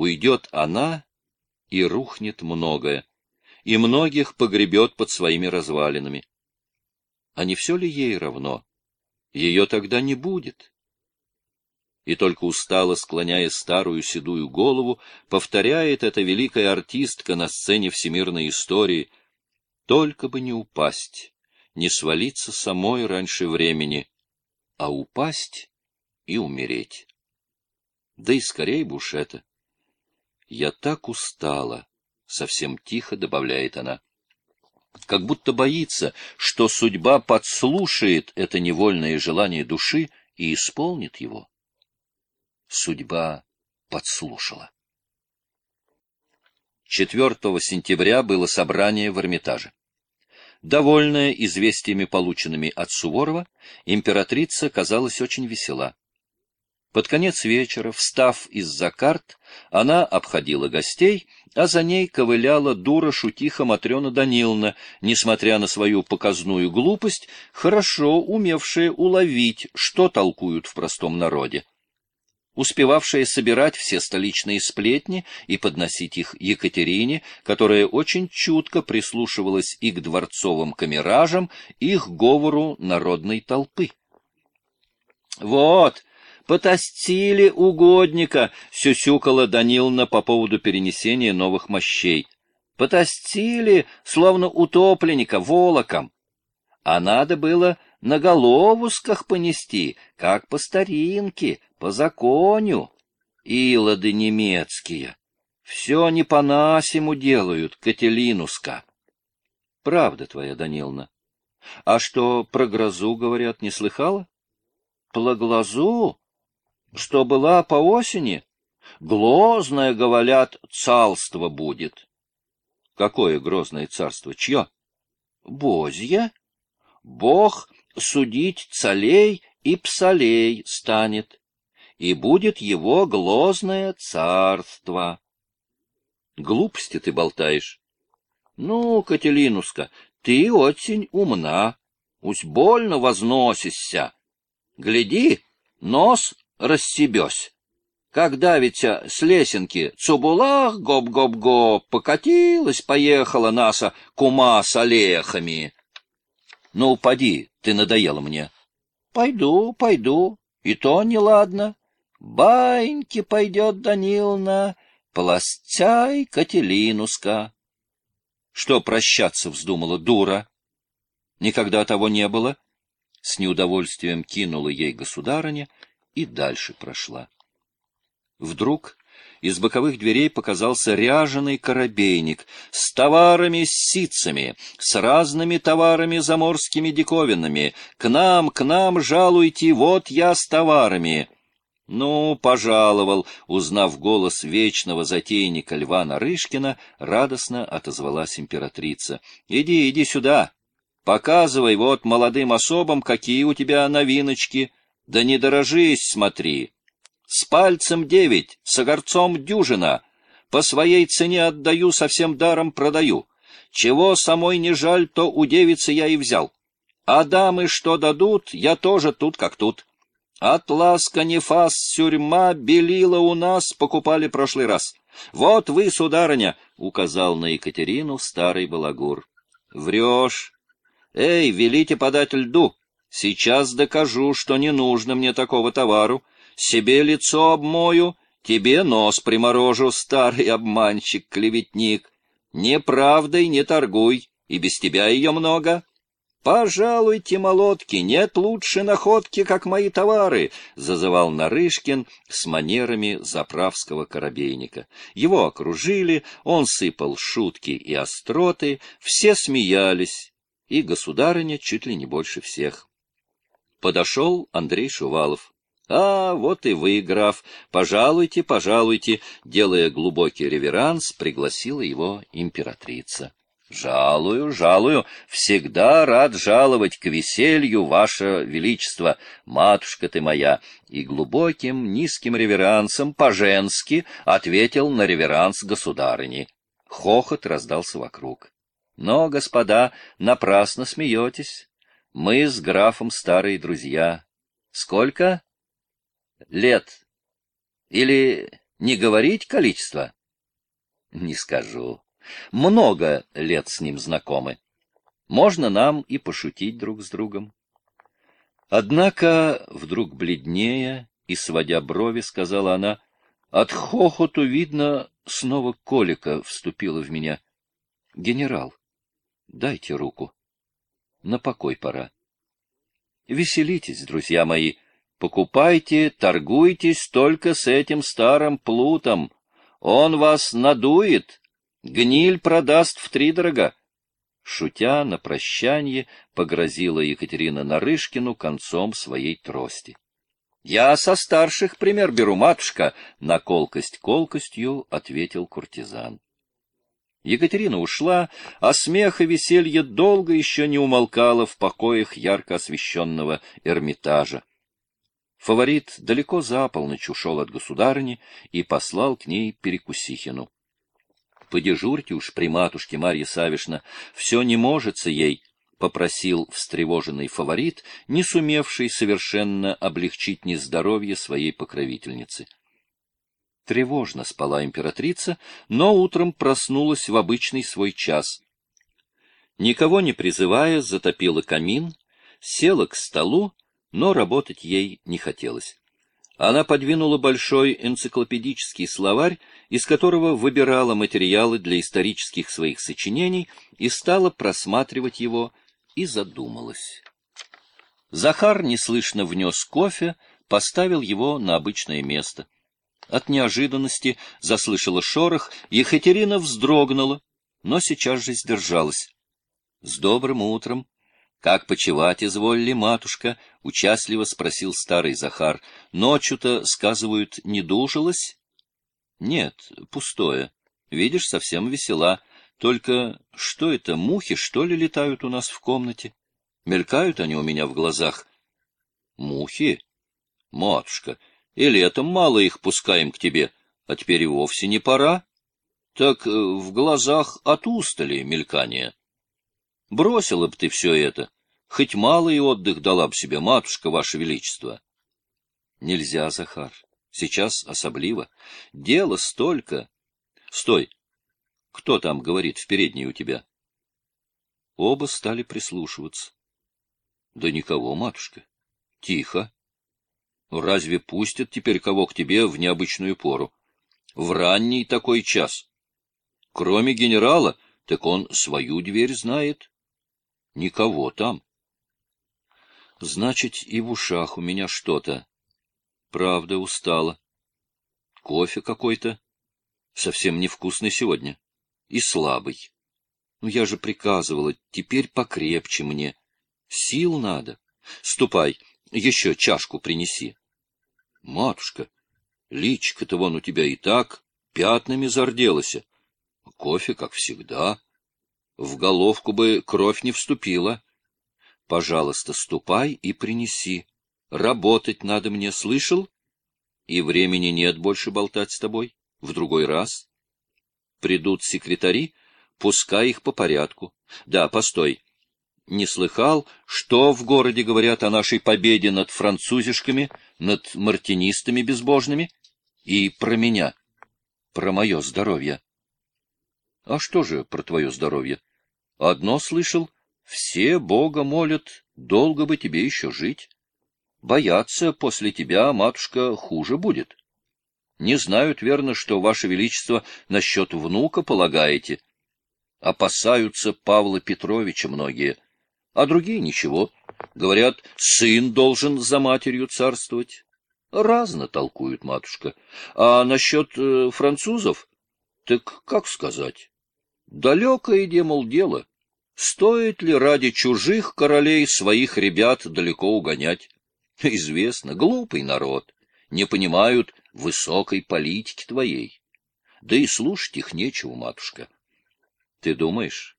Уйдет она, и рухнет многое, и многих погребет под своими развалинами. А не все ли ей равно? Ее тогда не будет. И только устало склоняя старую седую голову, повторяет эта великая артистка на сцене всемирной истории, только бы не упасть, не свалиться самой раньше времени, а упасть и умереть. Да и скорее это. Я так устала, — совсем тихо добавляет она. Как будто боится, что судьба подслушает это невольное желание души и исполнит его. Судьба подслушала. 4 сентября было собрание в Эрмитаже. Довольная известиями, полученными от Суворова, императрица казалась очень весела. Под конец вечера, встав из-за карт, она обходила гостей, а за ней ковыляла дура-шутиха Матрена Даниловна, несмотря на свою показную глупость, хорошо умевшая уловить, что толкуют в простом народе успевавшая собирать все столичные сплетни и подносить их Екатерине, которая очень чутко прислушивалась и к дворцовым камеражам, и к говору народной толпы. «Вот, потастили угодника!» — сюсюкала Даниловна по поводу перенесения новых мощей. «Потастили, словно утопленника, волоком. А надо было на головусках понести, как по старинке, по закону. Илоды немецкие. Все не по-насему делают, Кателинуска. Правда твоя, Данилна. А что про грозу, говорят, не слыхала? Про глазу? Что была по осени? Грозное, говорят, царство будет. Какое грозное царство? Чье? Бозье. Бог судить цалей и псалей станет, и будет его глозное царство. Глупости ты болтаешь. Ну, Кателинуска, ты очень умна, уж больно возносишься. Гляди, нос рассебёсь. Когда ведь с лесенки цубулах гоп-гоп-гоп покатилась, поехала наша кума с олехами. Ну, поди, ты надоела мне. Пойду, пойду, и то неладно. Баньки пойдет Данилна, полостяй Кателинуска. Что прощаться вздумала, дура? Никогда того не было. С неудовольствием кинула ей государыня и дальше прошла. Вдруг из боковых дверей показался ряженый корабейник с товарами с ситцами, с разными товарами заморскими диковинами. «К нам, к нам жалуйте, вот я с товарами!» Ну, пожаловал, узнав голос вечного затейника Льва Нарышкина, радостно отозвалась императрица. — Иди, иди сюда. Показывай вот молодым особам, какие у тебя новиночки. Да не дорожись, смотри. С пальцем девять, с огорцом дюжина. По своей цене отдаю, совсем даром продаю. Чего самой не жаль, то у девицы я и взял. А дамы что дадут, я тоже тут как тут. Атлас, канифас, сюрьма, белила у нас покупали прошлый раз. Вот вы, сударыня, — указал на Екатерину старый балагур. Врешь. Эй, велите подать льду. Сейчас докажу, что не нужно мне такого товару себе лицо обмою, тебе нос приморожу, старый обманщик-клеветник. Неправдой не торгуй, и без тебя ее много. «Пожалуйте, молотки, нет лучше находки, как мои товары», — зазывал Нарышкин с манерами заправского корабейника. Его окружили, он сыпал шутки и остроты, все смеялись, и государыня чуть ли не больше всех. Подошел Андрей Шувалов. «А, вот и вы, граф. Пожалуйте, пожалуйте», — делая глубокий реверанс, пригласила его императрица. «Жалую, жалую, всегда рад жаловать к веселью, ваше величество, матушка ты моя!» И глубоким, низким реверансом, по-женски, ответил на реверанс государыни. Хохот раздался вокруг. «Но, господа, напрасно смеетесь. Мы с графом старые друзья. Сколько?» лет или Не говорить количество? Не скажу. Много лет с ним знакомы. Можно нам и пошутить друг с другом. Однако, вдруг бледнее и сводя брови, сказала она, от хохоту, видно, снова колика вступила в меня. Генерал, дайте руку. На покой пора. Веселитесь, друзья мои, покупайте, торгуйтесь только с этим старым плутом. Он вас надует, гниль продаст втридорога. Шутя на прощанье, погрозила Екатерина Нарышкину концом своей трости. — Я со старших пример беру, матушка, — на колкость колкостью ответил куртизан. Екатерина ушла, а смех и веселье долго еще не умолкало в покоях ярко освещенного Эрмитажа. Фаворит далеко за полночь ушел от государыни и послал к ней Перекусихину. «Подежурьте уж при матушке Марья Савишна, все не можется ей», — попросил встревоженный фаворит, не сумевший совершенно облегчить нездоровье своей покровительницы. Тревожно спала императрица, но утром проснулась в обычный свой час. Никого не призывая, затопила камин, села к столу но работать ей не хотелось. Она подвинула большой энциклопедический словарь, из которого выбирала материалы для исторических своих сочинений, и стала просматривать его, и задумалась. Захар неслышно внес кофе, поставил его на обычное место. От неожиданности заслышала шорох, Екатерина вздрогнула, но сейчас же сдержалась. — С добрым утром! — Как почевать изволили, матушка? — участливо спросил старый Захар. — Ночью-то, сказывают, не дужилась? — Нет, пустое. Видишь, совсем весела. Только что это, мухи, что ли, летают у нас в комнате? Мелькают они у меня в глазах. — Мухи? Матушка, и летом мало их пускаем к тебе, а теперь и вовсе не пора. Так э, в глазах от устали мелькание. — Бросила бы ты все это, хоть малый отдых дала бы себе матушка, ваше величество. Нельзя, Захар, сейчас особливо. Дело столько. Стой! Кто там говорит в передней у тебя? Оба стали прислушиваться. Да никого, матушка. Тихо. Разве пустят теперь кого к тебе в необычную пору? В ранний такой час. Кроме генерала, так он свою дверь знает. Никого там. Значит, и в ушах у меня что-то. Правда, устала. Кофе какой-то. Совсем невкусный сегодня. И слабый. Ну, я же приказывала, теперь покрепче мне. Сил надо. Ступай, еще чашку принеси. Матушка, личка-то вон у тебя и так пятнами зарделась. Кофе, как всегда. В головку бы кровь не вступила. Пожалуйста, ступай и принеси. Работать надо мне, слышал? И времени нет больше болтать с тобой. В другой раз. Придут секретари, пускай их по порядку. Да, постой. Не слыхал, что в городе говорят о нашей победе над французишками, над мартинистами безбожными? И про меня, про мое здоровье. А что же про твое здоровье? Одно слышал, все Бога молят, долго бы тебе еще жить. Боятся, после тебя, матушка, хуже будет. Не знают, верно, что, Ваше Величество, насчет внука полагаете. Опасаются Павла Петровича многие, а другие ничего. Говорят, сын должен за матерью царствовать. Разно толкуют, матушка. А насчет э, французов, так как сказать? Далекое, мол, дело. Стоит ли ради чужих королей своих ребят далеко угонять? Известно, глупый народ, не понимают высокой политики твоей. Да и слушать их нечего, матушка. Ты думаешь?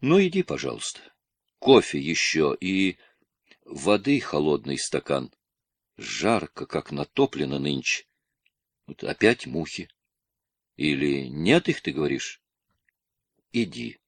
Ну, иди, пожалуйста. Кофе еще и воды холодный стакан. Жарко, как натоплено нынче. Вот опять мухи. Или нет их, ты говоришь? Иди.